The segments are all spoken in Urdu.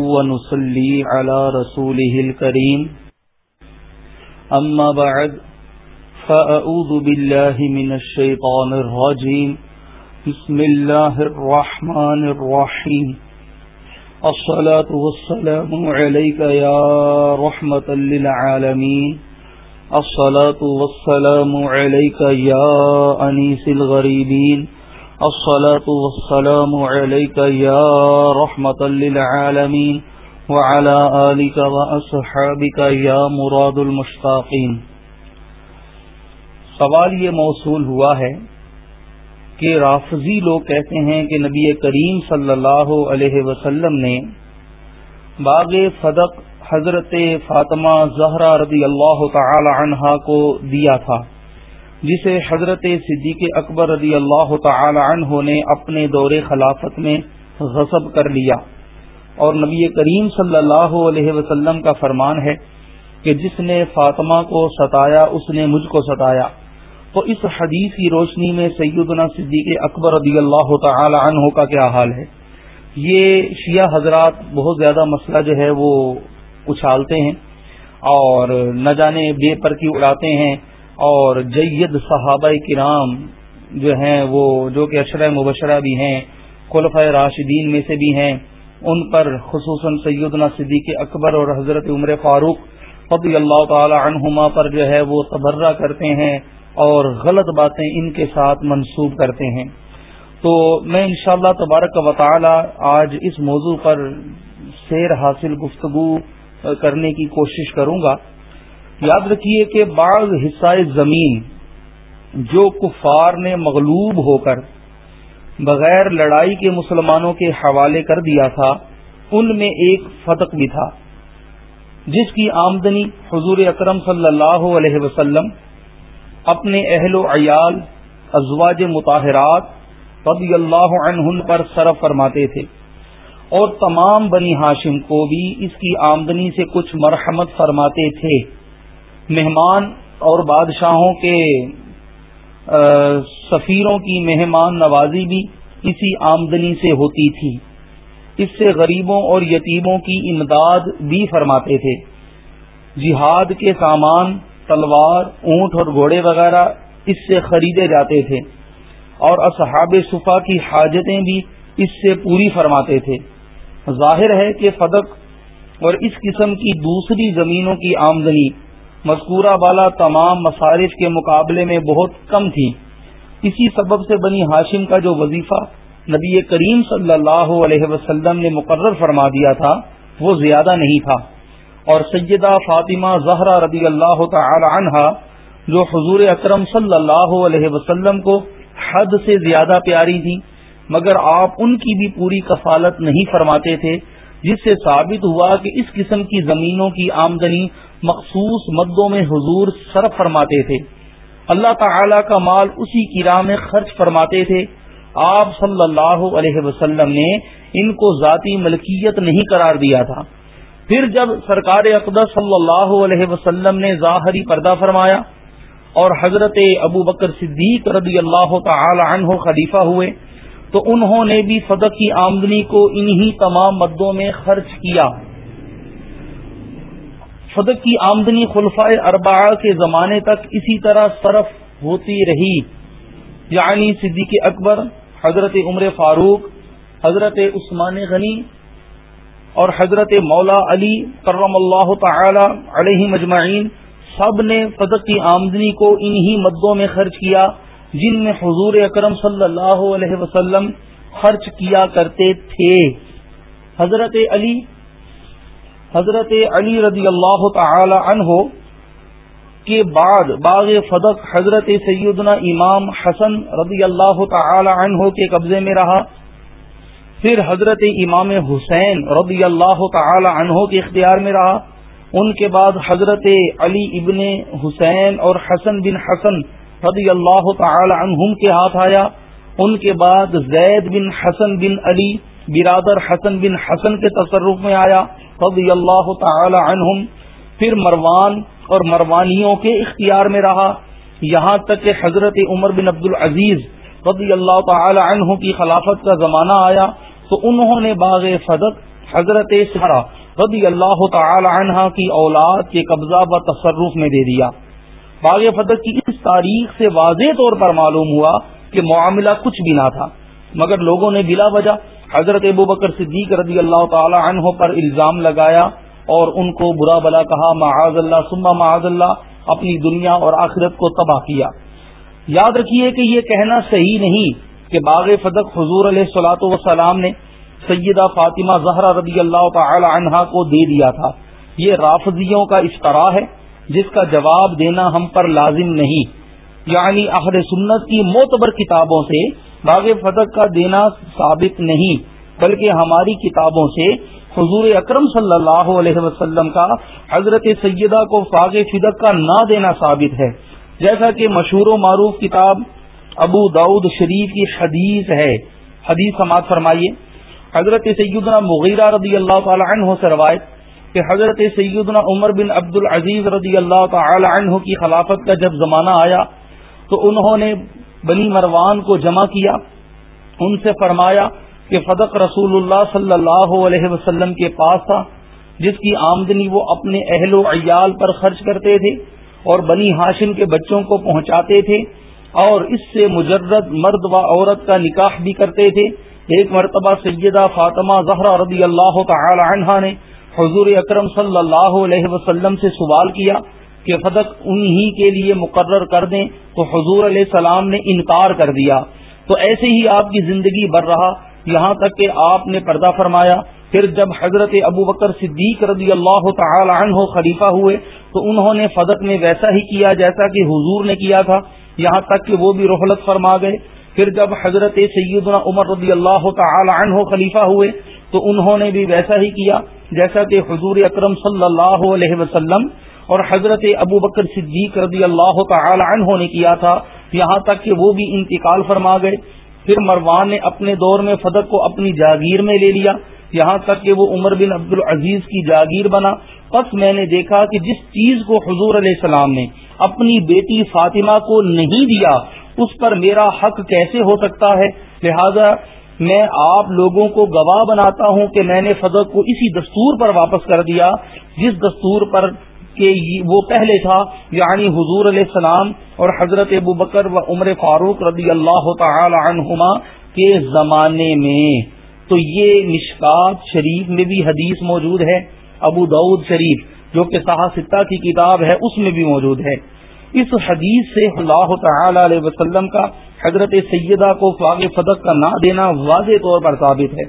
ونصلي على رسوله الكريم. أما بعد، فأعوذ بالله من الشيطان الرجيم. بسم الله الرحمن الرحيم. الصلاة والسلام عليك يا رحمة للعالمين. الصلاة والسلام عليك يا أنيس الغريبين. الصلاة والسلام عليك يا رحمة للعالمين وعلى آلك وأصحابك يا مراد المشتاقين۔ سوال یہ موصول ہوا ہے کہ رافضی لوگ کہتے ہیں کہ نبی کریم صلی اللہ علیہ وسلم نے باغ صدق حضرت فاطمہ زہرا رضی اللہ تعالی عنہا کو دیا تھا۔ جسے حضرت صدیق اکبر رضی اللہ تعالی عنہ نے اپنے دور خلافت میں غصب کر لیا۔ اور نبی کریم صلی اللہ علیہ وسلم کا فرمان ہے کہ جس نے فاطمہ کو ستایا، اس نے مجھ کو ستایا۔ تو اس حدیث کی روشنی میں سیدنا صدیق اکبر رضی اللہ تعالی عنہ کا کیا حال ہے؟ یہ شیعہ حضرات بہت زیادہ مسئلہ جو ہے وہ اچھالتے ہیں اور نہ جانے بے پر کی اڑاتے ہیں۔ اور جید صحابہ کرام جو ہیں وہ جو کہ اشرۂ مبشرہ بھی ہیں خلف راشدین میں سے بھی ہیں، ان پر خصوصاً سیدنا صدیق اکبر اور حضرت عمر فاروق رضی اللہ تعالی عنہما پر جو ہے وہ تبرہ کرتے ہیں اور غلط باتیں ان کے ساتھ منسوب کرتے ہیں۔ تو میں انشاءاللہ تبارک و تعالی آج اس موضوع پر سیر حاصل گفتگو کرنے کی کوشش کروں گا۔ یاد رکھیے کہ بعض حصہ زمین جو کفار نے مغلوب ہو کر بغیر لڑائی کے مسلمانوں کے حوالے کر دیا تھا، ان میں ایک فتق بھی تھا، جس کی آمدنی حضور اکرم صلی اللہ علیہ وسلم اپنے اہل و عیال، ازواج مطاہرات رضی اللہ عنہ پر صرف فرماتے تھے۔ اور تمام بنی ہاشم کو بھی اس کی آمدنی سے کچھ مرحمت فرماتے تھے۔ مہمان اور بادشاہوں کے سفیروں کی مہمان نوازی بھی اسی آمدنی سے ہوتی تھی۔ اس سے غریبوں اور یتیموں کی امداد بھی فرماتے تھے۔ جہاد کے سامان، تلوار، اونٹ اور گھوڑے وغیرہ اس سے خریدے جاتے تھے۔ اور اصحاب صفا کی حاجتیں بھی اس سے پوری فرماتے تھے۔ ظاہر ہے کہ فدق اور اس قسم کی دوسری زمینوں کی آمدنی مذکورہ بالا تمام مصارف کے مقابلے میں بہت کم تھی۔ اسی سبب سے بنی ہاشم کا جو وظیفہ نبی کریم صلی اللہ علیہ وسلم نے مقرر فرما دیا تھا، وہ زیادہ نہیں تھا۔ اور سیدہ فاطمہ زہرا رضی اللہ تعالی عنہا، جو حضور اکرم صلی اللہ علیہ وسلم کو حد سے زیادہ پیاری تھی، مگر آپ ان کی بھی پوری کفالت نہیں فرماتے تھے، جس سے ثابت ہوا کہ اس قسم کی زمینوں کی آمدنی مخصوص مدوں میں حضور صرف فرماتے تھے۔ اللہ تعالی کا مال اسی کی راہ میں خرچ فرماتے تھے۔ آپ صلی اللہ علیہ وسلم نے ان کو ذاتی ملکیت نہیں قرار دیا تھا۔ پھر جب سرکار اقدس صلی اللہ علیہ وسلم نے ظاہری پردہ فرمایا اور حضرت ابو بکر صدیق رضی اللہ تعالی عنہ خلیفہ ہوئے، تو انہوں نے بھی صدق کی آمدنی کو انہی تمام مدوں میں خرچ کیا۔ صدق کی آمدنی خلفائے اربعہ کے زمانے تک اسی طرح صرف ہوتی رہی۔ یعنی صدیق اکبر، حضرت عمر فاروق، حضرت عثمان غنی اور حضرت مولا علی کرم اللہ تعالی علیہ مجمعین سب نے صدق کی آمدنی کو انہی مدوں میں خرچ کیا، جن میں حضور اکرم صلی اللہ علیہ وسلم خرچ کیا کرتے تھے۔ حضرت علی حضرت علی رضی اللہ تعالی عنہ کے بعد باغ فدق حضرت سیدنا امام حسن رضی اللہ تعالی عنہ کے قبضے میں رہا۔ پھر حضرت امام حسین رضی اللہ تعالی عنہ کے اختیار میں رہا۔ ان کے بعد حضرت علی ابن حسین اور حسن بن حسن رضی اللہ تعالی عنہم کے ہاتھ آیا۔ ان کے بعد زید بن حسن بن علی برادر حسن بن حسن کے تصرف میں آیا، رضی اللہ تعالی عنہم۔ پھر مروان اور مروانیوں کے اختیار میں رہا۔ یہاں تک کہ حضرت عمر بن عبد العزیز رضی اللہ تعالی عنہ کی خلافت کا زمانہ آیا تو انہوں نے باغ فدق حضرت سہرا رضی اللہ تعالی عنہ کی اولاد کے قبضہ و تصرف میں دے دیا۔ باغ فتح کی اس تاریخ سے واضح طور پر معلوم ہوا کہ معاملہ کچھ بھی نہ تھا، مگر لوگوں نے بلا وجہ حضرت ابو بکر صدیق رضی اللہ تعالی عنہ پر الزام لگایا اور ان کو برا بلا کہا، معاذ اللہ سما معاذ اللہ، اپنی دنیا اور آخرت کو تباہ کیا۔ یاد رکھیے کہ یہ کہنا صحیح نہیں کہ باغ فدق حضور علیہ سلاۃ وسلام نے سیدہ فاطمہ زہرا رضی اللہ تعالی عنہا کو دے دیا تھا۔ یہ رافضیوں کا افطرا ہے، جس کا جواب دینا ہم پر لازم نہیں۔ یعنی اہل سنت کی معتبر کتابوں سے باغ فتح کا دینا ثابت نہیں، بلکہ ہماری کتابوں سے حضور اکرم صلی اللہ علیہ وسلم کا حضرت سیدہ کو فاغ فدق کا نہ دینا ثابت ہے۔ جیسا کہ مشہور و معروف کتاب ابو داود شریف کی حدیث ہے۔ حدیث سماعت فرمائیے۔ حضرت سیدنا مغیرہ رضی اللہ تعالی عنہ سے روایت کہ حضرت سیدنا عمر بن عبد العزیز رضی اللہ تعالی عنہ کی خلافت کا جب زمانہ آیا تو انہوں نے بنی مروان کو جمع کیا۔ ان سے فرمایا کہ فدق رسول اللہ صلی اللہ علیہ وسلم کے پاس تھا، جس کی آمدنی وہ اپنے اہل و عیال پر خرچ کرتے تھے اور بنی ہاشم کے بچوں کو پہنچاتے تھے اور اس سے مجرد مرد و عورت کا نکاح بھی کرتے تھے۔ ایک مرتبہ سیدہ فاطمہ زہرا رضی اللہ تعالی عنہا نے حضور اکرم صلی اللہ علیہ وسلم سے سوال کیا کہ فدق انہی کے لیے مقرر کر دیں تو حضور علیہ السلام نے انکار کر دیا۔ تو ایسے ہی آپ کی زندگی بڑھ رہا۔ یہاں تک کہ آپ نے پردہ فرمایا۔ پھر جب حضرت ابو بکر صدیق رضی اللہ تعالی عنہ خلیفہ ہوئے، تو انہوں نے فدق میں ویسا ہی کیا جیسا کہ حضور نے کیا تھا۔ یہاں تک کہ وہ بھی رحلت فرما گئے۔ پھر جب حضرت سیدنا عمر رضی اللہ تعالی عنہ خلیفہ ہوئے، تو انہوں نے بھی ویسا ہی کیا جیسا کہ حضور اکرم صلی اللہ علیہ وسلم اور حضرت ابو بکر صدیق رضی اللہ تعالی عنہ نے کیا تھا، یہاں تک کہ وہ بھی انتقال فرما گئے۔ پھر مروان نے اپنے دور میں فدق کو اپنی جاگیر میں لے لیا۔ یہاں تک کہ وہ عمر بن عبد العزیز کی جاگیر بنا۔ بس میں نے دیکھا کہ جس چیز کو حضور علیہ السلام نے اپنی بیٹی فاطمہ کو نہیں دیا، اس پر میرا حق کیسے ہو سکتا ہے؟ لہذا میں آپ لوگوں کو گواہ بناتا ہوں کہ میں نے فدق کو اسی دستور پر واپس کر دیا، جس دستور پر کہ وہ پہلے تھا یعنی حضور علیہ السلام اور حضرت ابو بکر و عمر فاروق رضی اللہ تعالی عنہما کے زمانے میں۔ تو یہ مشکات شریف میں بھی حدیث موجود ہے، ابو دعود شریف جو کہ صحاستہ کی کتاب ہے، اس میں بھی موجود ہے۔ اس حدیث سے اللہ تعالی علیہ وسلم کا حضرت سیدہ کو فاغ فدق کا نہ دینا واضح طور پر ثابت ہے،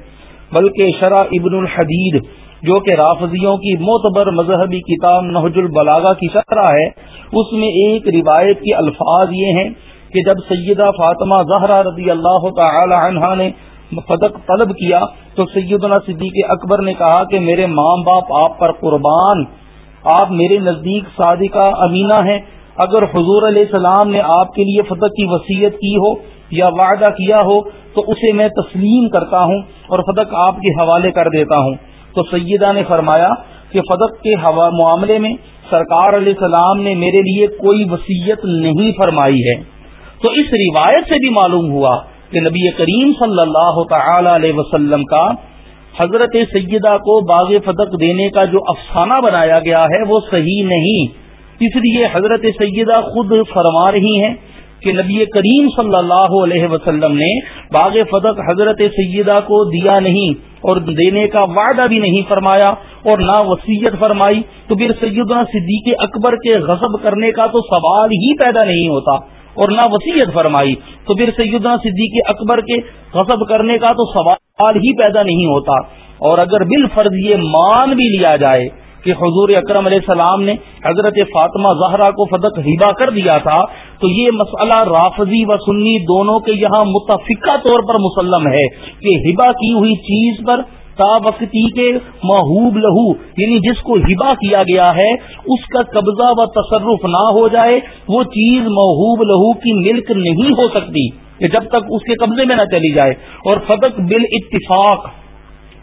بلکہ شرح ابن الحدید جو کہ رافضیوں کی معتبر مذہبی کتاب نہج البلاغا کی شرح ہے، اس میں ایک روایت کے الفاظ یہ ہیں کہ جب سیدہ فاطمہ زہرا رضی اللہ تعالی عنہا نے فدق طلب کیا، تو سیدنا صدیق اکبر نے کہا کہ میرے ماں باپ آپ پر قربان، آپ میرے نزدیک صادقہ امینہ ہیں، اگر حضور علیہ السلام نے آپ کے لیے فتح کی وصیت کی ہو یا وعدہ کیا ہو، تو اسے میں تسلیم کرتا ہوں اور فتح آپ کے حوالے کر دیتا ہوں۔ تو سیدہ نے فرمایا کہ فدق کے معاملے میں سرکار علیہ السلام نے میرے لیے کوئی وسیعت نہیں فرمائی ہے۔ تو اس روایت سے بھی معلوم ہوا کہ نبی کریم صلی اللہ تعالی علیہ وسلم کا حضرت سیدہ کو باغ فدق دینے کا جو افسانہ بنایا گیا ہے وہ صحیح نہیں۔ اس لیے حضرت سیدہ خود فرما رہی ہیں کہ نبی کریم صلی اللہ علیہ وسلم نے باغ فدق حضرت سیدہ کو دیا نہیں اور دینے کا وعدہ بھی نہیں فرمایا اور نہ وسیعت فرمائی، تو پھر سیدنا صدیق اکبر کے غضب کرنے کا تو سوال ہی پیدا نہیں ہوتا اور نہ وسیعت فرمائی، تو پھر سیدنا صدیق اکبر کے غضب کرنے کا تو سوال ہی پیدا نہیں ہوتا۔ اور اگر بال فرض یہ مان بھی لیا جائے کہ حضور اکرم علیہ السلام نے حضرت فاطمہ زہرا کو فدق ہبا کر دیا تھا تو یہ مسئلہ رافضی و سنی دونوں کے یہاں متفقہ طور پر مسلم ہے کہ ہبا کی ہوئی چیز پر تا وقتی کے محوب لہو یعنی جس کو ہبا کیا گیا ہے، اس کا قبضہ و تصرف نہ ہو جائے، وہ چیز محوب لہو کی ملک نہیں ہو سکتی کہ جب تک اس کے قبضے میں نہ چلی جائے۔ اور فدق بال اتفاق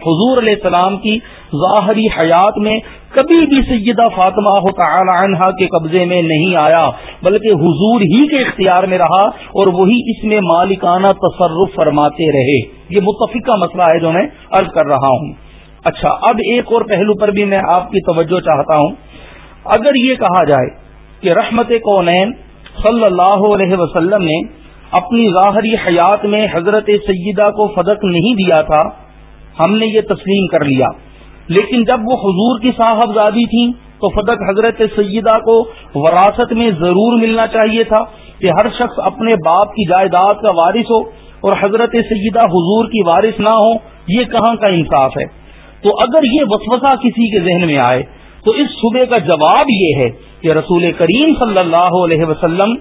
حضور علیہ السلام کی ظاہری حیات میں کبھی بھی سیدہ فاطمہ تعالی عنہا کے قبضے میں نہیں آیا، بلکہ حضور ہی کے اختیار میں رہا اور وہی اس میں مالکانہ تصرف فرماتے رہے۔ یہ متفقہ مسئلہ ہے جو میں عرض کر رہا ہوں۔ اچھا اب ایک اور پہلو پر بھی میں آپ کی توجہ چاہتا ہوں۔ اگر یہ کہا جائے کہ رحمت کونین صلی اللہ علیہ وسلم نے اپنی ظاہری حیات میں حضرت سیدہ کو فدق نہیں دیا تھا ہم نے یہ تسلیم کر لیا۔ لیکن جب وہ حضور کی صاحبزادی تھیں، تو فدق حضرت سیدہ کو وراثت میں ضرور ملنا چاہیے تھا کہ ہر شخص اپنے باپ کی جائیداد کا وارث ہو اور حضرت سیدہ حضور کی وارث نہ ہو، یہ کہاں کا انصاف ہے؟ تو اگر یہ وسوسہ کسی کے ذہن میں آئے، تو اس صبح کا جواب یہ ہے کہ رسول کریم صلی اللہ علیہ وسلم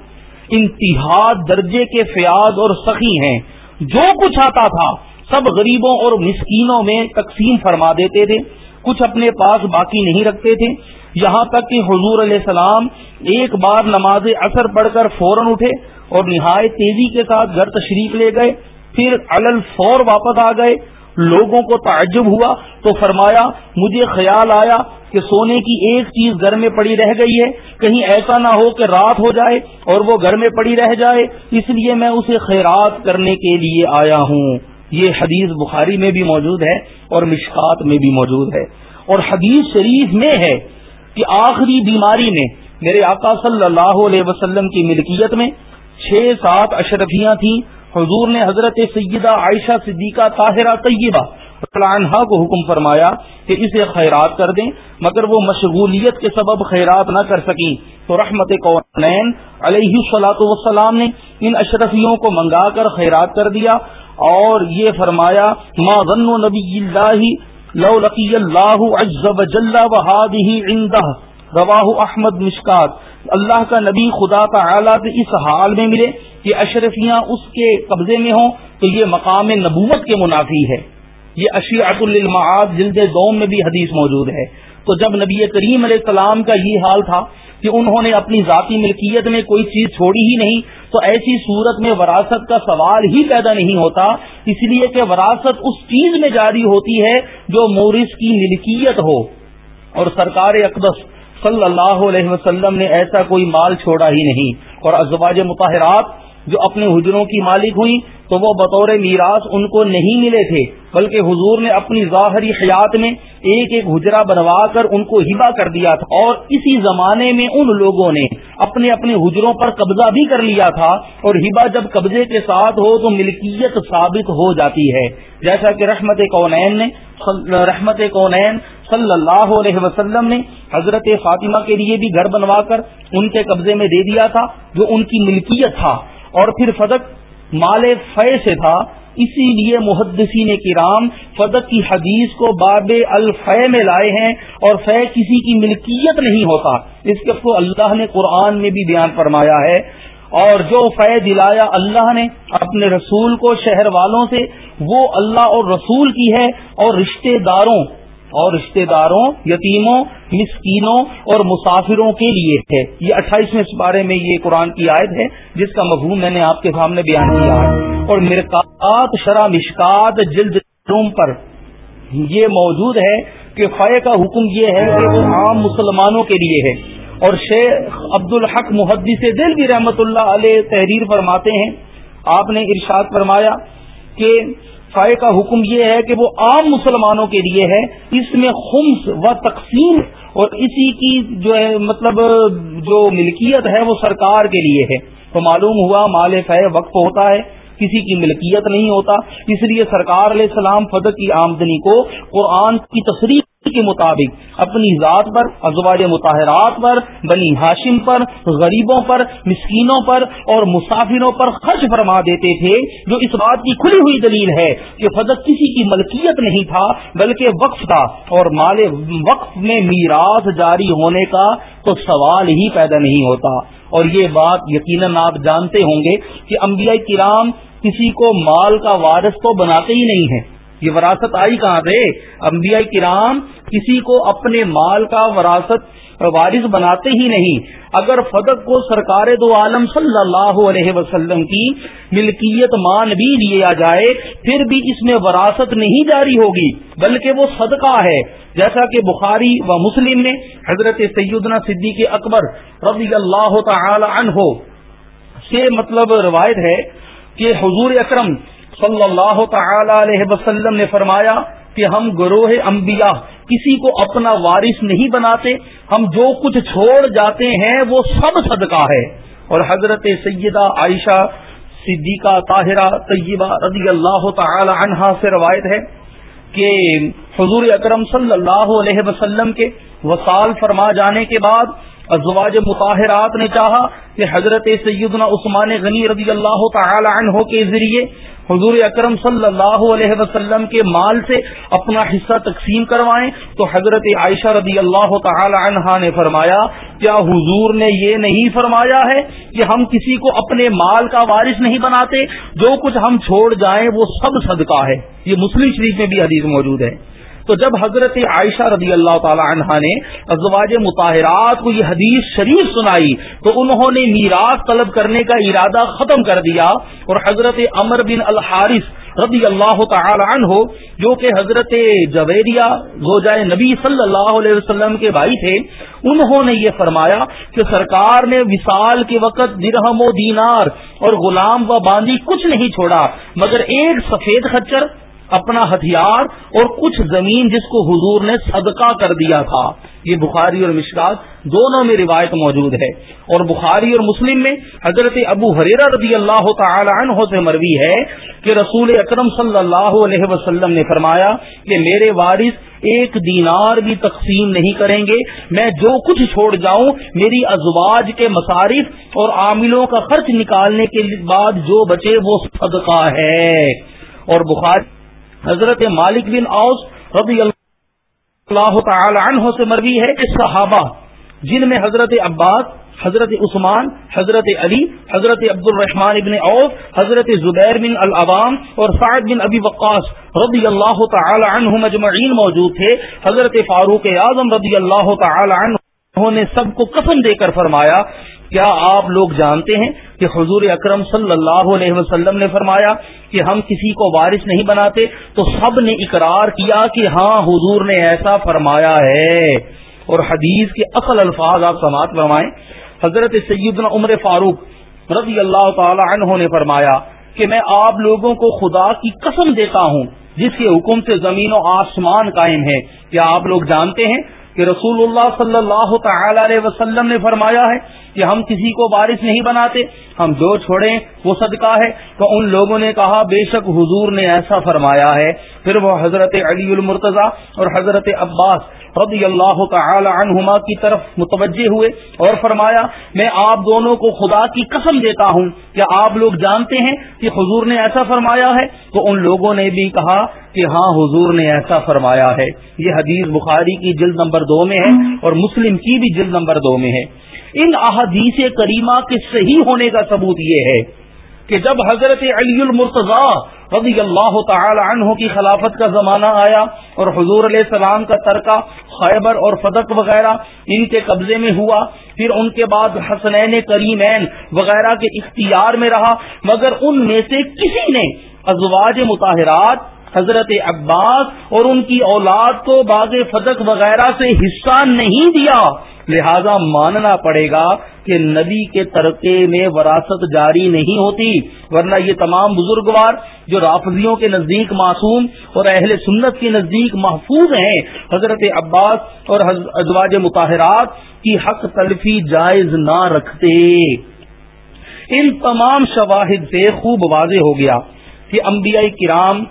انتہا درجے کے فیاض اور سخی ہیں۔ جو کچھ آتا تھا سب غریبوں اور مسکینوں میں تقسیم فرما دیتے تھے، کچھ اپنے پاس باقی نہیں رکھتے تھے۔ یہاں تک کہ حضور علیہ السلام ایک بار نماز اثر پڑھ کر فوراً اٹھے اور نہایت تیزی کے ساتھ گھر تشریف لے گئے۔ پھر الل فور واپس آ گئے۔ لوگوں کو تعجب ہوا تو فرمایا، مجھے خیال آیا کہ سونے کی ایک چیز گھر میں پڑی رہ گئی ہے۔ کہیں ایسا نہ ہو کہ رات ہو جائے اور وہ گھر میں پڑی رہ جائے۔ اس لیے میں اسے خیرات کرنے کے لیے آیا ہوں۔ یہ حدیث بخاری میں بھی موجود ہے اور مشکات میں بھی موجود ہے۔ اور حدیث شریف میں ہے کہ آخری بیماری میں میرے آقا صلی اللہ علیہ وسلم کی ملکیت میں چھ سات اشرفیاں تھیں۔ حضور نے حضرت سیدہ عائشہ صدیقہ طاہرہ طیبہ عنہا کو حکم فرمایا کہ اسے خیرات کر دیں، مگر وہ مشغولیت کے سبب خیرات نہ کر سکیں۔ تو رحمت کونین علیہ صلاۃ وسلام نے ان اشرفیوں کو منگا کر خیرات کر دیا۔ اور یہ فرمایا، ما ظن نبی اللہ لو لقی اللہ عز وجل وهذه عنده. رواہ احمد مشکات۔ اللہ کا نبی خدا کا اعلیٰ اس حال میں ملے کہ اشرفیاں اس کے قبضے میں ہوں تو یہ مقام نبوت کے منافی ہے۔ یہ اشیعت المعاد جلد دوم میں بھی حدیث موجود ہے۔ تو جب نبی کریم علیہ السلام کا یہ حال تھا کہ انہوں نے اپنی ذاتی ملکیت میں کوئی چیز چھوڑی ہی نہیں تو ایسی صورت میں وراثت کا سوال ہی پیدا نہیں ہوتا۔ اس لیے کہ وراثت اس چیز میں جاری ہوتی ہے جو مورث کی ملکیت ہو۔ اور سرکار اقدس صلی اللہ علیہ وسلم نے ایسا کوئی مال چھوڑا ہی نہیں۔ اور ازواج متحرات جو اپنے حجروں کی مالک ہوئی، تو وہ بطور میراث ان کو نہیں ملے تھے، بلکہ حضور نے اپنی ظاہری حیات میں ایک ایک حجرا بنوا کر ان کو ہبا کر دیا تھا۔ اور اسی زمانے میں ان لوگوں نے اپنے اپنے حجروں پر قبضہ بھی کر لیا تھا، اور ہبا جب قبضے کے ساتھ ہو تو ملکیت ثابت ہو جاتی ہے۔ جیسا کہ رحمت کونین نے رحمت کونین صلی اللہ علیہ وسلم نے حضرت فاطمہ کے لیے بھی گھر بنوا کر ان کے قبضے میں دے دیا تھا، جو ان کی ملکیت تھا۔ اور پھر فدق مال فے سے تھا، اسی لیے محدثین کرام فدق کی حدیث کو باب الفے میں لائے ہیں اور فے کسی کی ملکیت نہیں ہوتا۔ اس کے کو اللہ نے قرآن میں بھی بیان فرمایا ہے۔ اور جو فے دلایا اللہ نے اپنے رسول کو، شہر والوں سے، وہ اللہ اور رسول کی ہے اور رشتہ داروں اور رشتہ داروں، یتیموں، مسکینوں اور مسافروں کے لیے ہے۔ یہ اٹھائیسویں بارے میں یہ قرآن کی آیت ہے، جس کا مفہوم میں نے آپ کے سامنے بیان کیا ہے۔ اور مرکات، شرح، مشکات، جلد روم پر یہ موجود ہے کہ فے کا حکم یہ ہے کہ وہ عام مسلمانوں کے لیے ہے۔ اور شیخ عبد الحق محدث دل بھی رحمت اللہ علیہ تحریر فرماتے ہیں۔ آپ نے ارشاد فرمایا کہ فائے کا حکم یہ ہے کہ وہ عام مسلمانوں کے لیے ہے، اس میں خمس و تقسیم اور اسی کی جو ہے مطلب جو ملکیت ہے وہ سرکار کے لیے ہے۔ تو معلوم ہوا مال فے وقف ہوتا ہے، کسی کی ملکیت نہیں ہوتا۔ اس لیے سرکار علیہ السلام فدق کی آمدنی کو قرآن کی تصریح کے مطابق، اپنی ذات پر، ازواج مطالعات پر، بنی ہاشم پر، غریبوں پر، مسکینوں پر اور مسافروں پر خرچ فرما دیتے تھے، جو اس بات کی کھلی ہوئی دلیل ہے کہ فدق کسی کی ملکیت نہیں تھا، بلکہ وقف تھا اور مال وقف میں میراث جاری ہونے کا تو سوال ہی پیدا نہیں ہوتا۔ اور یہ بات یقیناً آپ جانتے ہوں گے کہ انبیاء کرام کسی کو مال کا وارث تو بناتے ہی نہیں ہیں۔ یہ وراثت آئی کہاں سے؟ انبیاء کرام کسی کو اپنے مال کا وراثت وارث بناتے ہی نہیں۔ اگر فدق کو سرکار دو عالم صلی اللہ علیہ وسلم کی ملکیت مان بھی لیا جائے، پھر بھی اس میں وراثت نہیں جاری ہوگی، بلکہ وہ صدقہ ہے۔ جیسا کہ بخاری و مسلم نے حضرت سیدنا صدیق اکبر رضی اللہ تعالی عنہ سے مطلب روایت ہے کہ حضور اکرم صلی اللہ تعالی علیہ وسلم نے فرمایا کہ ہم گروہ انبیاء کسی کو اپنا وارث نہیں بناتے، ہم جو کچھ چھوڑ جاتے ہیں وہ سب صدقہ ہے۔ اور حضرت سیدہ عائشہ صدیقہ طاہرہ طیبہ رضی اللہ تعالی عنہا سے روایت ہے کہ حضور اکرم صلی اللہ علیہ وسلم کے وصال فرما جانے کے بعد ازواج مطاہرات نے چاہا کہ حضرت سیدنا عثمان غنی رضی اللہ تعالی عنہ کے ذریعے حضور اکرم صلی اللہ علیہ وسلم کے مال سے اپنا حصہ تقسیم کروائیں تو حضرت عائشہ رضی اللہ تعالی عنہا نے فرمایا، کیا حضور نے یہ نہیں فرمایا ہے کہ ہم کسی کو اپنے مال کا وارث نہیں بناتے؟ جو کچھ ہم چھوڑ جائیں وہ سب صدقہ ہے۔ یہ مسلم شریف میں بھی حدیث موجود ہے۔ تو جب حضرت عائشہ رضی اللہ تعالی عنہا نے ازواج مطاہرات کو یہ حدیث شریف سنائی تو انہوں نے میراث طلب کرنے کا ارادہ ختم کر دیا اور حضرت امر بن الحارث رضی اللہ تعالی عنہ جو کہ حضرت جویریہ زوجائے نبی صلی اللہ علیہ وسلم کے بھائی تھے، انہوں نے یہ فرمایا کہ سرکار نے وصال کے وقت درہم و دینار اور غلام و باندی کچھ نہیں چھوڑا، مگر ایک سفید خچر اپنا ہتھیار اور کچھ زمین جس کو حضور نے صدقہ کر دیا تھا۔ یہ بخاری اور مشکات دونوں میں روایت موجود ہے۔ اور بخاری اور مسلم میں حضرت ابو حریرہ رضی اللہ تعالی عنہ سے مروی ہے کہ رسول اکرم صلی اللہ علیہ وسلم نے فرمایا کہ میرے وارث ایک دینار بھی تقسیم نہیں کریں گے۔ میں جو کچھ چھوڑ جاؤں، میری ازواج کے مصارف اور عاملوں کا خرچ نکالنے کے بعد جو بچے وہ صدقہ ہے۔ اور بخاری حضرت مالک بن اوس رضی اللہ تعالی عنہ سے مروی ہے کہ صحابہ جن میں حضرت عباس، حضرت عثمان، حضرت علی، حضرت عبد الرحمان ابن اوف، حضرت زبیر بن العوام اور سعد بن ابی وقاص رضی اللہ تعالی عنہ مجمعین موجود تھے۔ حضرت فاروق اعظم رضی اللہ تعالی عنہ نے سب کو قسم دے کر فرمایا، کیا آپ لوگ جانتے ہیں کہ حضور اکرم صلی اللہ علیہ وسلم نے فرمایا کہ ہم کسی کو وارث نہیں بناتے، تو سب نے اقرار کیا کہ ہاں حضور نے ایسا فرمایا ہے۔ اور حدیث کے اصل الفاظ آپ سماعت فرمائیں۔ حضرت سیدنا عمر فاروق رضی اللہ تعالی عنہ نے فرمایا کہ میں آپ لوگوں کو خدا کی قسم دیتا ہوں، جس کے حکم سے زمین و آسمان قائم ہے کیا آپ لوگ جانتے ہیں؟ کہ رسول اللہ صلی اللہ تعالی علیہ وسلم نے فرمایا ہے کہ ہم کسی کو بارش نہیں بناتے، ہم جو چھوڑیں، وہ صدقہ ہے۔ تو ان لوگوں نے کہا، بے شک حضور نے ایسا فرمایا ہے۔ پھر وہ حضرت علی المرتضی اور حضرت عباس رضی اللہ تعالی عنہما کی طرف متوجہ ہوئے اور فرمایا، میں آپ دونوں کو خدا کی قسم دیتا ہوں. کیا آپ لوگ جانتے ہیں کہ حضور نے ایسا فرمایا ہے؟ تو ان لوگوں نے بھی کہا کہ ہاں حضور نے ایسا فرمایا ہے. یہ حدیث بخاری کی جلد نمبر دو میں ہے اور مسلم کی بھی جلد نمبر دو میں ہے. ان احادیث کریمہ کے صحیح ہونے کا ثبوت یہ ہے کہ جب حضرت علی المرتضی رضی اللہ تعالی عنہ کی خلافت کا زمانہ آیا اور حضور علیہ السلام کا ترکہ خیبر اور فدق وغیرہ ان کے قبضے میں ہوا۔ پھر ان کے بعد حسنین کریمین وغیرہ کے اختیار میں رہا۔ مگر ان میں سے کسی نے ازواج مطاہرات، حضرت عباس اور ان کی اولاد کو باغ فدق وغیرہ سے حصہ نہیں دیا۔ لہذا ماننا پڑے گا کہ نبی کے ترقے میں وراثت جاری نہیں ہوتی، ورنہ یہ تمام بزرگوار جو رافضیوں کے نزدیک معصوم اور اہل سنت کے نزدیک محفوظ ہیں، حضرت عباس اور ازواج مطاہرات کی حق تلفی جائز نہ رکھتے۔ ان تمام شواہد سے خوب واضح ہو گیا کہ انبیاء کرام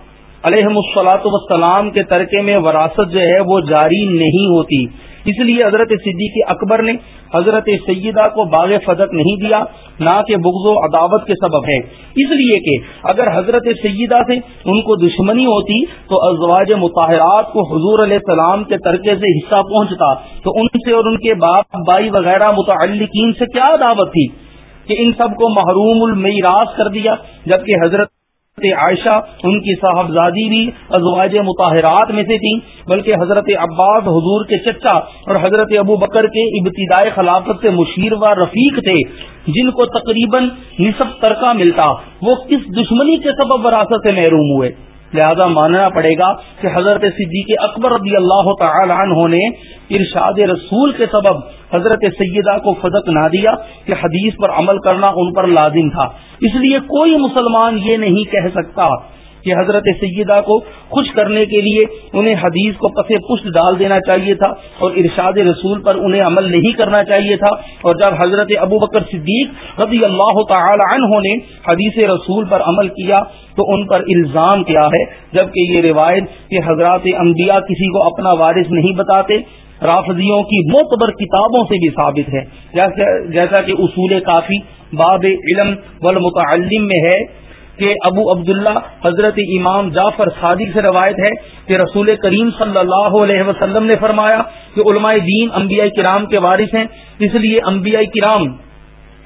علیہ السلاط وسلام کے ترکے میں وراثت جو ہے وہ جاری نہیں ہوتی۔ اس لیے حضرت صدیق اکبر نے حضرت سیدہ کو باغ فضق نہیں دیا، نہ کہ بغض و عداوت کے سبب ہے۔ اس لیے کہ اگر حضرت سیدہ سے ان کو دشمنی ہوتی، تو ازواج مطالعات کو حضور علیہ السلام کے ترکے سے حصہ پہنچتا۔ تو ان سے اور ان کے باپ بائی وغیرہ متعلقین سے کیا عداوت تھی؟ کہ ان سب کو محروم المیراث کر دیا، جبکہ حضرت عائشہ، ان کی صاحبزادی بھی ازواج مطاہرات میں سے تھیں بلکہ حضرت عباس حضور کے چچا اور حضرت ابو بکر کے ابتدائی خلافت سے مشیر و رفیق تھے، جن کو تقریباً نصف ترکہ ملتا۔ وہ کس دشمنی کے سبب وراثت سے محروم ہوئے؟ لہذا ماننا پڑے گا کہ حضرت صدیق اکبر رضی اللہ تعالی عنہ نے ارشاد رسول کے سبب حضرت سیدہ کو فضق نہ دیا کہ حدیث پر عمل کرنا ان پر لازم تھا۔ اس لیے کوئی مسلمان یہ نہیں کہہ سکتا کہ حضرت سیدہ کو خوش کرنے کے لیے انہیں حدیث کو پس پشت ڈال دینا چاہیے تھا اور ارشاد رسول پر انہیں عمل نہیں کرنا چاہیے تھا۔ اور جب حضرت ابو بکر صدیق رضی اللہ تعالی عنہ نے حدیث رسول پر عمل کیا تو ان پر الزام کیا ہے، جبکہ یہ روایت کہ حضرات انبیاء کسی کو اپنا وارث نہیں بتاتے۔ رافضیوں کی معتبر کتابوں سے بھی ثابت ہے۔ جیسا کہ اصول کافی باب علم والمتعلم میں ہے کہ ابو عبداللہ حضرت امام جعفر صادق سے روایت ہے کہ رسول کریم صلی اللہ علیہ وسلم نے فرمایا کہ علماء دین انبیاء کرام کے وارث ہیں، اس لیے انبیاء کرام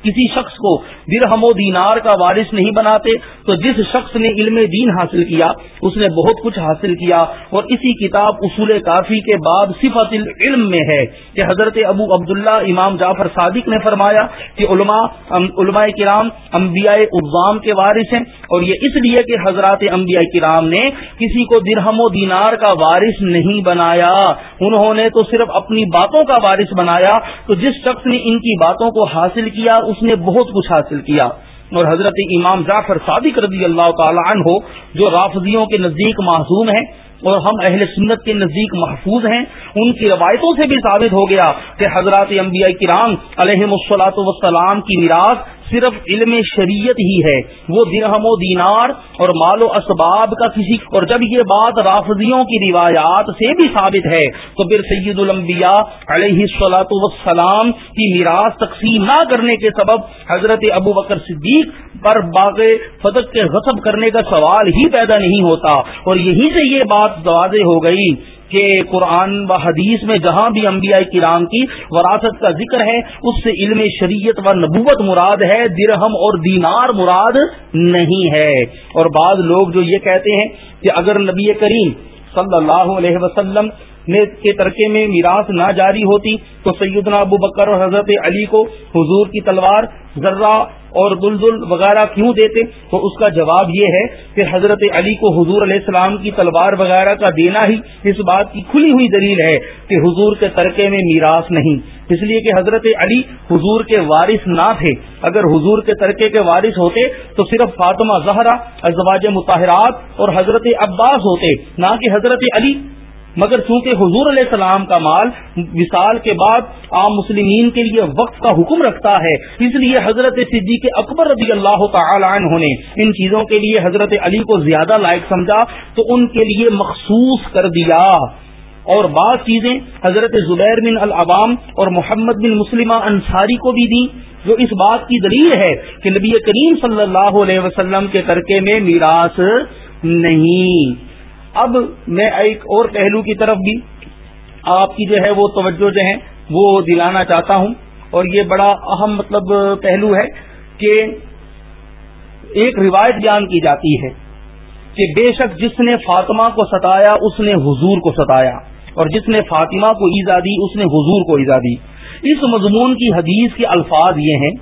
کسی شخص کو درہم و دینار کا وارث نہیں بناتے، تو جس شخص نے علم دین حاصل کیا، اس نے بہت کچھ حاصل کیا، اور اسی کتاب اصول کافی کے بعد صفت العلم میں ہے کہ حضرت ابو عبداللہ امام جعفر صادق نے فرمایا کہ علماء علماء کرام انبیاء ابام کے وارث ہیں، اور یہ اس لیے کہ حضرات انبیاء کرام نے کسی کو درہم و دینار کا وارث نہیں بنایا۔ انہوں نے تو صرف اپنی باتوں کا وارث بنایا، تو جس شخص نے ان کی باتوں کو حاصل کیا، اس اس نے بہت کچھ حاصل کیا۔ اور حضرت امام جعفر صادق رضی اللہ تعالی عنہ جو رافضیوں کے نزدیک معصوم ہیں اور ہم اہل سنت کے نزدیک محفوظ ہیں، ان کی روایتوں سے بھی ثابت ہو گیا کہ حضرات انبیاء کرام علیہ السلاۃ وسلام کی میراث صرف علم شریعت ہی ہے۔ وہ درہم و دینار اور مال و اسباب کا کسی اور جب یہ بات رافضیوں کی روایات سے بھی ثابت ہے، تو پھر سید الانبیاء علیہ السلاۃ وسلام کی میراث تقسیم نہ کرنے کے سبب حضرت ابو بکر صدیق پر باغ فتح کے غصب کرنے کا سوال ہی پیدا نہیں ہوتا۔ اور یہیں سے یہ بات واضح ہو گئی کہ قرآن و حدیث میں جہاں بھی انبیاء کرام کی وراثت کا ذکر ہے، اس سے علم شریعت و نبوت مراد ہے، درہم اور دینار مراد نہیں ہے۔ اور بعض لوگ جو یہ کہتے ہیں کہ اگر نبی کریم صلی اللہ علیہ وسلم کے ترکے میں میراث نہ جاری ہوتی تو سیدنا ابو بکر اور حضرت علی کو حضور کی تلوار ذرہ اور دلدل وغیرہ کیوں دیتے؟ تو اس کا جواب یہ ہے کہ حضرت علی کو حضور علیہ السلام کی تلوار وغیرہ کا دینا ہی اس بات کی کھلی ہوئی دلیل ہے کہ حضور کے ترکے میں میراث نہیں۔ اس لیے کہ حضرت علی حضور کے وارث نہ تھے۔ اگر حضور کے ترکے کے وارث ہوتے تو صرف فاطمہ زہرا، ازواج مطالعات اور حضرت عباس ہوتے۔ نہ کہ حضرت علی۔ مگر چونکہ حضور علیہ السلام کا مال وصال کے بعد عام مسلمین کے لیے وقت کا حکم رکھتا ہے، اس لیے حضرت صدیق اکبر رضی اللہ تعالی عنہ نے ان چیزوں کے لیے حضرت علی کو زیادہ لائق سمجھا، تو ان کے لیے مخصوص کر دیا۔ اور بعض چیزیں حضرت زبیر بن العوام اور محمد بن مسلمہ انصاری کو بھی دیں، جو اس بات کی دلیل ہے کہ نبی کریم صلی اللہ علیہ وسلم کے ترکے میں میراث نہیں۔ اب میں ایک اور پہلو کی طرف بھی آپ کی جو ہے وہ توجہ جو ہے وہ دلانا چاہتا ہوں اور یہ بڑا اہم مطلب پہلو ہے کہ ایک روایت بیان کی جاتی ہے کہ بے شک جس نے فاطمہ کو ستایا اس نے حضور کو ستایا اور جس نے فاطمہ کو ایزا دی اس نے حضور کو ایزا دی۔ اس مضمون کی حدیث کے الفاظ یہ ہیں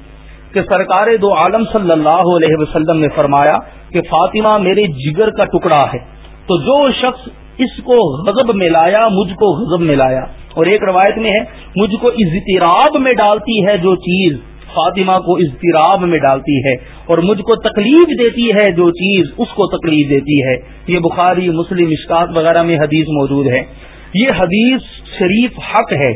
کہ سرکار دو عالم صلی اللہ علیہ وسلم نے فرمایا کہ فاطمہ میرے جگر کا ٹکڑا ہے۔ تو جو شخص اس کو غضب میں لایا، مجھ کو غضب میں لایا۔ اور ایک روایت میں ہے، مجھ کو اضطراب میں ڈالتی ہے جو چیز، فاطمہ کو اضطراب میں ڈالتی ہے۔ اور مجھ کو تکلیف دیتی ہے جو چیز، اس کو تکلیف دیتی ہے۔ یہ بخاری، مسلم، اشکاط وغیرہ میں حدیث موجود ہے۔ یہ حدیث شریف حق ہے،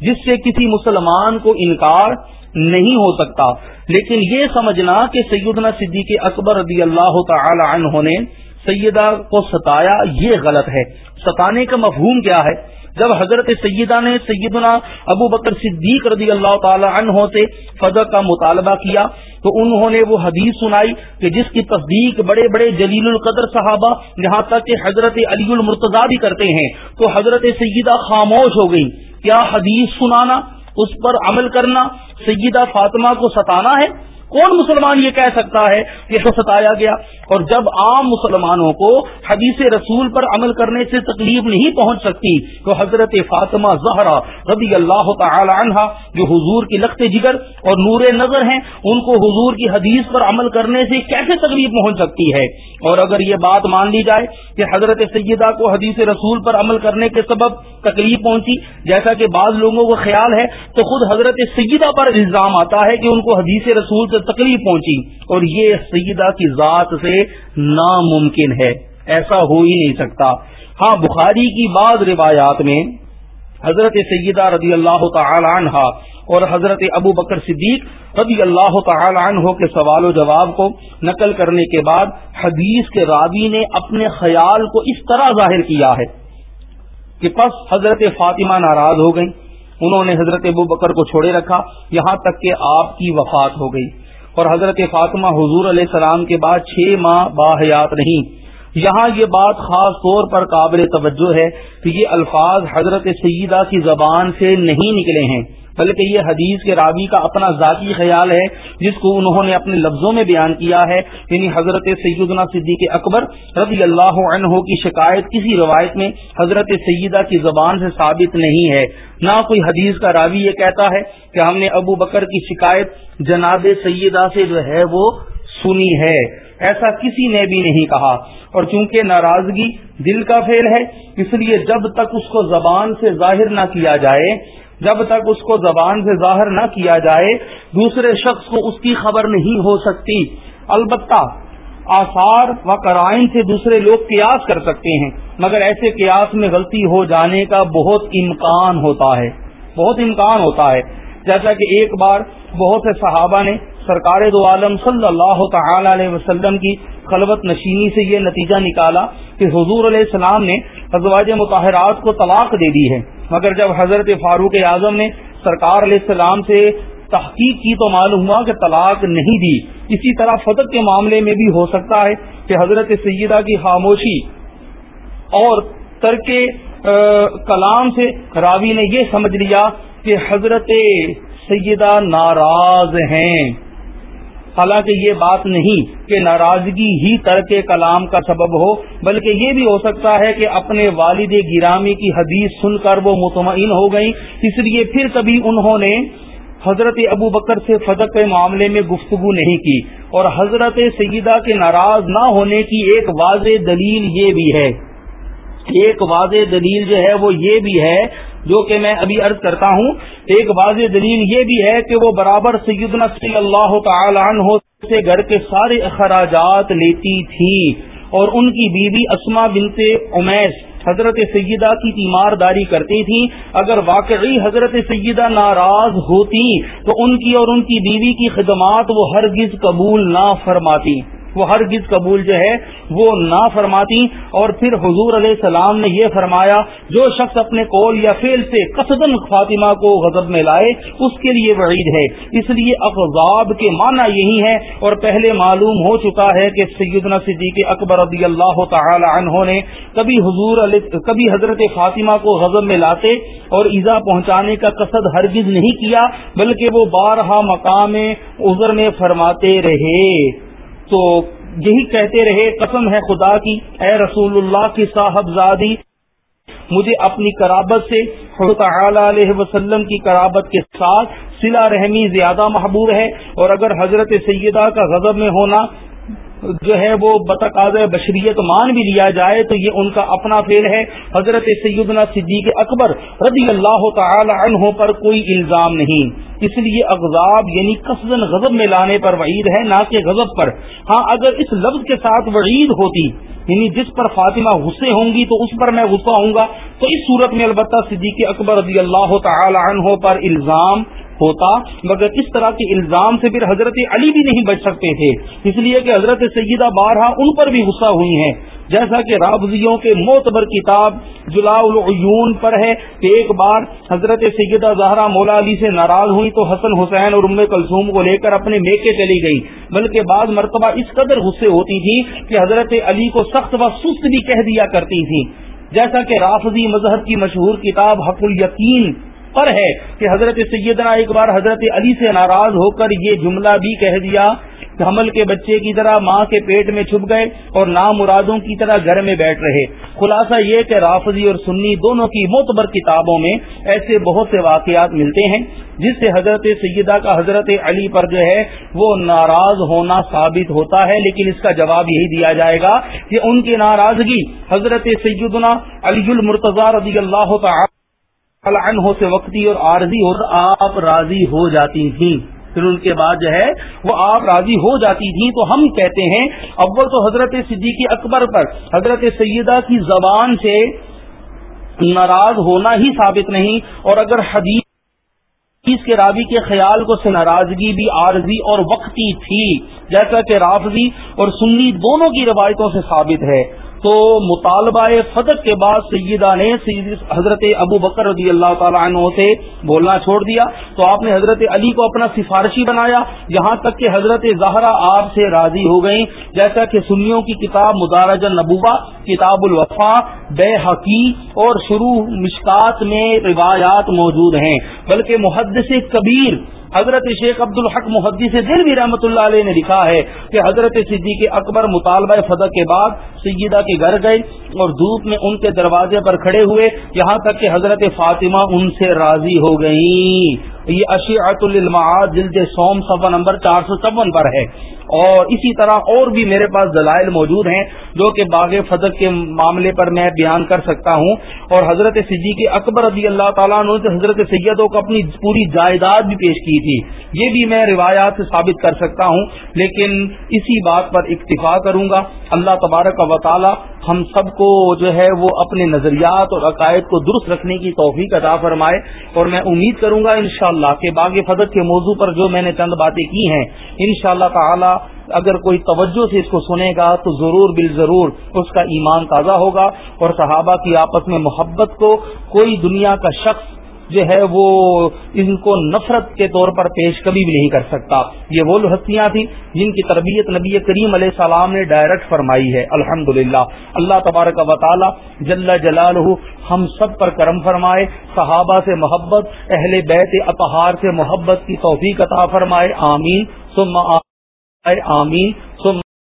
جس سے کسی مسلمان کو انکار نہیں ہو سکتا۔ لیکن یہ سمجھنا کہ سیدنا صدیق اکبر رضی اللہ تعالی عنہ نے سیدہ کو ستایا یہ غلط ہے۔ ستانے کا مفہوم کیا ہے؟ جب حضرت سیدہ نے سیدنا ابو بکر صدیق رضی اللہ تعالی عنہ سے فضا کا مطالبہ کیا تو انہوں نے وہ حدیث سنائی کہ جس کی تصدیق بڑے بڑے جلیل القدر صحابہ یہاں تک کہ حضرت علی المرتضی بھی کرتے ہیں۔ تو حضرت سیدہ خاموش ہو گئی۔ کیا حدیث سنانا؟ اس پر عمل کرنا؟ سیدہ فاطمہ کو ستانا ہے؟ کون مسلمان یہ کہہ سکتا ہے؟ کہ تو ستایا گیا۔ اور جب عام مسلمانوں کو حدیث رسول پر عمل کرنے سے تکلیف نہیں پہنچ سکتی، تو حضرت فاطمہ زہرا رضی اللہ تعالی عنہ جو حضور کی لخت جگر اور نور نظر ہیں، ان کو حضور کی حدیث پر عمل کرنے سے کیسے تکلیف پہنچ سکتی ہے؟ اور اگر یہ بات مان لی جائے کہ حضرت سیدہ کو حدیث رسول پر عمل کرنے کے سبب تکلیف پہنچی، جیسا کہ بعض لوگوں کو خیال ہے، تو خود حضرت سیدہ پر الزام آتا ہے کہ ان کو حدیث رسول سے تکلیف پہنچی اور یہ سیدہ کی ذات سے ناممکن ہے، ایسا ہو ہی نہیں سکتا۔ ہاں بخاری کی بعض روایات میں حضرت سیدہ رضی اللہ تعالی عنہ اور حضرت ابو بکر صدیق رضی اللہ تعالی عنہ کے سوال و جواب کو نقل کرنے کے بعد حدیث کے راوی نے اپنے خیال کو اس طرح ظاہر کیا ہے کہ پس حضرت فاطمہ ناراض ہو گئی انہوں نے حضرت ابو بکر کو چھوڑے رکھا، یہاں تک کہ آپ کی وفات ہو گئی۔ اور حضرت فاطمہ حضور علیہ السلام کے بعد چھ ماہ باحیات نہیں یہاں یہ بات خاص طور پر قابل توجہ ہے کہ یہ الفاظ حضرت سیدہ کی زبان سے نہیں نکلے ہیں۔ بلکہ یہ حدیث کے راوی کا اپنا ذاتی خیال ہے، جس کو انہوں نے اپنے لفظوں میں بیان کیا ہے۔ یعنی حضرت سیدنا صدیق اکبر رضی اللہ عنہ کی شکایت کسی روایت میں حضرت سیدہ کی زبان سے ثابت نہیں ہے۔ نہ کوئی حدیث کا راوی یہ کہتا ہے کہ ہم نے ابو بکر کی شکایت جناب سیدہ سے جو ہے وہ سنی ہے۔ ایسا کسی نے بھی نہیں کہا۔ اور چونکہ ناراضگی دل کا فیل ہے، اس لیے جب تک اس کو زبان سے ظاہر نہ کیا جائے جب تک اس کو زبان سے ظاہر نہ کیا جائے، دوسرے شخص کو اس کی خبر نہیں ہو سکتی۔ البتہ، آثار و کرائن سے دوسرے لوگ قیاس کر سکتے ہیں، مگر ایسے قیاس میں غلطی ہو جانے کا بہت امکان ہوتا ہے۔ بہت امکان ہوتا ہے۔ جیسا کہ ایک بار بہت سے صحابہ نے سرکار دو عالم صلی اللہ تعالی علیہ وسلم کی خلوت نشینی سے یہ نتیجہ نکالا کہ حضور علیہ السلام نے ازواج مطالعات کو طلاق دے دی ہے۔ مگر جب حضرت فاروق اعظم نے سرکار علیہ السلام سے تحقیق کی تو معلوم ہوا کہ طلاق نہیں دی۔ اسی طرح فتح کے معاملے میں بھی ہو سکتا ہے کہ حضرت سیدہ کی خاموشی اور ترک کلام سے راوی نے یہ سمجھ لیا کہ حضرت سیدہ ناراض ہیں۔ حالانکہ یہ بات نہیں کہ ناراضگی ہی ترک کلام کا سبب ہو، بلکہ یہ بھی ہو سکتا ہے کہ اپنے والد گرامی کی حدیث سن کر وہ مطمئن ہو گئی اس لیے پھر کبھی انہوں نے حضرت ابو بکر سے فدق کے معاملے میں گفتگو نہیں کی۔ اور حضرت سیدہ کے ناراض نہ ہونے کی ایک واضح دلیل یہ بھی ہے۔ ایک واضح دلیل جو ہے وہ یہ بھی ہے جو کہ میں ابھی عرض کرتا ہوں، ایک واضح دلیل یہ بھی ہے کہ وہ برابر سیدنا صلی اللہ تعالی عنہ سے گھر کے سارے اخراجات لیتی تھی۔ اور ان کی بیوی اسما بنت امیش حضرت سیدہ کی تیمارداری کرتی تھی۔ اگر واقعی حضرت سیدہ ناراض ہوتی تو ان کی اور ان کی بیوی کی خدمات وہ ہرگز قبول نہ فرماتی۔ وہ ہر گز قبول جو ہے وہ نہ فرماتی اور پھر حضور علیہ السلام نے یہ فرمایا، جو شخص اپنے کول یا فیل سے قصدن فاطمہ کو غضب میں لائے، اس کے لیے وعید ہے۔ اس لیے اقضاب کے معنی یہی ہے اور پہلے معلوم ہو چکا ہے کہ سیدنا صدیق اکبر رضی اللہ تعالی عنہ نے کبھی حضور علیہ کبھی حضرت فاطمہ کو غضب میں لاتے اور ایزا پہنچانے کا قصد ہرگز نہیں کیا، بلکہ وہ بارہا مقام عذر میں فرماتے رہے۔ تو یہی کہتے رہے، قسم ہے خدا کی، اے رسول اللہ کی صاحب زادی مجھے اپنی کرابت سے علیہ وسلم کی کرابت کے ساتھ سلا رحمی زیادہ محبوب ہے اور اگر حضرت سیدہ کا غضب میں ہونا جو ہے وہ بتقاض بشریت مان بھی لیا جائے تو یہ ان کا اپنا فیل ہے۔ حضرت سیدنا صدیق اکبر رضی اللہ تعالی عنہ پر کوئی الزام نہیں۔ اس لیے اغضاب یعنی قصدن غضب میں لانے پر وعید ہے، نہ کہ غضب پر۔ ہاں اگر اس لفظ کے ساتھ وعید ہوتی یعنی جس پر فاطمہ غصے ہوں گی تو اس پر میں غصہ ہوں گا۔ تو اس صورت میں البتہ صدیق اکبر رضی اللہ تعالی عنہ پر الزام ہوتا، مگر اس طرح کے الزام سے پھر حضرت علی بھی نہیں بچ سکتے تھے۔ اس لیے کہ حضرت سیدہ بارہ ان پر بھی غصہ ہوئی ہیں۔ جیسا کہ رابضیوں کے معتبر کتاب جلا العیون پر ہے۔ کہ ایک بار حضرت سیدہ زہرا مولا علی سے ناراض ہوئی تو حسن حسین اور ام کلثوم کو لے کر اپنے میکے چلی گئی۔ بلکہ بعض مرتبہ اس قدر غصے ہوتی تھی کہ حضرت علی کو سخت و سست بھی کہہ دیا کرتی تھی۔ جیسا کہ رافضی مذہب کی مشہور کتاب حق الیقین پر ہے کہ حضرت سیدنا ایک بار حضرت علی سے ناراض ہو کر یہ جملہ بھی کہہ دیا، حمل کے بچے کی طرح ماں کے پیٹ میں چھپ گئے اور نامرادوں کی طرح گھر میں بیٹھ رہے۔ خلاصہ یہ کہ رافضی اور سنی دونوں کی معتبر کتابوں میں ایسے بہت سے واقعات ملتے ہیں، جس سے حضرت سیدہ کا حضرت علی پر جو ہے وہ ناراض ہونا ثابت ہوتا ہے، لیکن اس کا جواب یہی دیا جائے گا کہ ان کی ناراضگی حضرت سیدنا علی المرتضی رضی اللہ تعالی عنہ سے وقتی اور عارضی اور آپ راضی ہو جاتی تھیں۔ پھر ان کے بعد جو ہے وہ آپ راضی ہو جاتی تھیں۔ تو ہم کہتے ہیں، اول تو حضرت صدیقی اکبر پر، حضرت سیدہ کی زبان سے ناراض ہونا ہی ثابت نہیں۔ اور اگر حدیث اس کے راوی کے خیال کو سے ناراضگی بھی عارضی اور وقتی تھی، جیسا کہ رافضی اور سنی دونوں کی روایتوں سے ثابت ہے۔ تو مطالبہ فتح کے بعد سیدہ نے حضرت ابو بکر رضی اللہ تعالیٰ عنہ سے بولنا چھوڑ دیا۔ تو آپ نے حضرت علی کو اپنا سفارشی بنایا۔ یہاں تک کہ حضرت زہرا آپ سے راضی ہو گئیں۔ جیسا کہ سنیوں کی کتاب مدارج النبوبہ کتاب الوفا، بے حقی اور شروع مشکات میں روایات موجود ہیں۔ بلکہ محدث کبیر حضرت شیخ عبد الحق محدی سے دل بھی رحمۃ اللہ علیہ نے لکھا ہے کہ حضرت صدیق اکبر مطالبہ فتح کے بعد سیدہ کے گھر گئے اور دھوپ میں ان کے دروازے پر کھڑے ہوئے، یہاں تک کہ حضرت فاطمہ ان سے راضی ہو گئیں۔ یہ اشیعت المعاد جلد سوم صفحہ نمبر چار سو چون پر ہے۔ اور اسی طرح اور بھی میرے پاس دلائل موجود ہیں جو کہ باغ فضل کے معاملے پر میں بیان کر سکتا ہوں۔ اور حضرت صدیق اکبر رضی اللہ تعالیٰ عنہ سے حضرت سیدوں کو اپنی پوری جائیداد بھی پیش کی تھی۔ یہ بھی میں روایات سے ثابت کر سکتا ہوں، لیکن اسی بات پر اکتفا کروں گا۔ اللہ تبارک و تعالیٰ ہم سب کو جو ہے وہ اپنے نظریات اور عقائد کو درست رکھنے کی توفیق عطا فرمائے اور میں امید کروں گا انشاءاللہ کہ باغ فضر کے موضوع پر جو میں نے چند باتیں کی ہیں، انشاءاللہ تعالی اگر کوئی توجہ سے اس کو سنے گا تو ضرور بال ضرور اس کا ایمان تازہ ہوگا اور صحابہ کی آپس میں محبت کو، کوئی دنیا کا شخص جو ہے وہ ان کو نفرت کے طور پر پیش کبھی بھی نہیں کر سکتا۔ یہ وہ ہستیاں تھیں جن کی تربیت نبی کریم علیہ السلام نے ڈائریکٹ فرمائی ہے۔ الحمد اللہ تبارک و تعالی جل جلال ہم سب پر کرم فرمائے، صحابہ سے محبت، اہل بیت اطہار سے محبت کی توفیق عطا فرمائے۔ آمین۔ ثم آمین۔ ثم